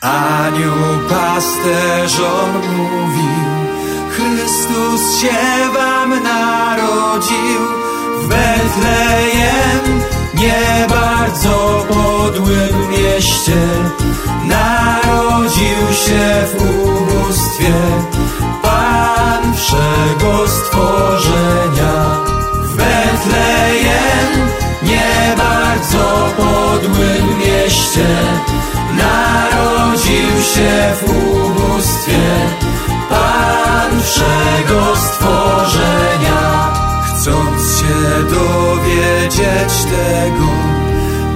Anioł pasterzom mówił, Chrystus się wam narodził w Betlejem, nie bardzo podłym mieście. Narodził się w ubóstwie Pan wszego stworzenia. W Betlejem, nie bardzo podłym mieście, dowiedzieć tego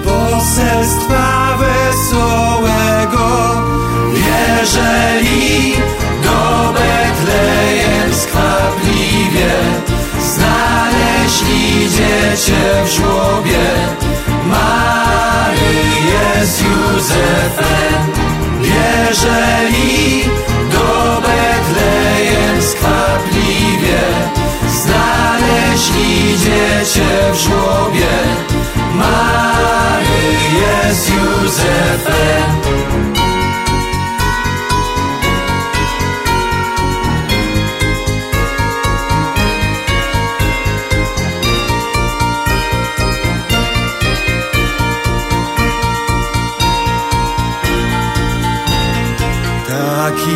poselstwa wesołego, jeżeli do Betlejem skwapliwie znaleźli dziecię w żłobie, Maryję z Józefem.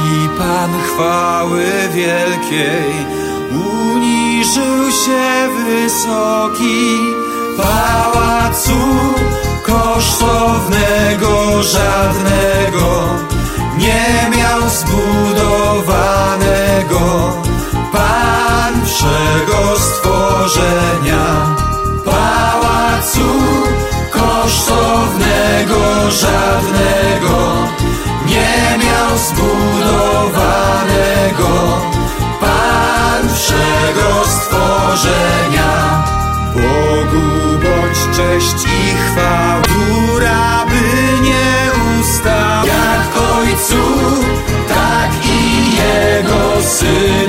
Taki Pan chwały wielkiej uniżył się wysoki. Pałacu kosztownego żadnego nie miał zbudowanego. Pan wszego stworzenia pałacu kosztownego żadnego nie miał zbudowanego cześć i chwała, która by nie ustała. Jak Ojcu, tak i Jego Synowi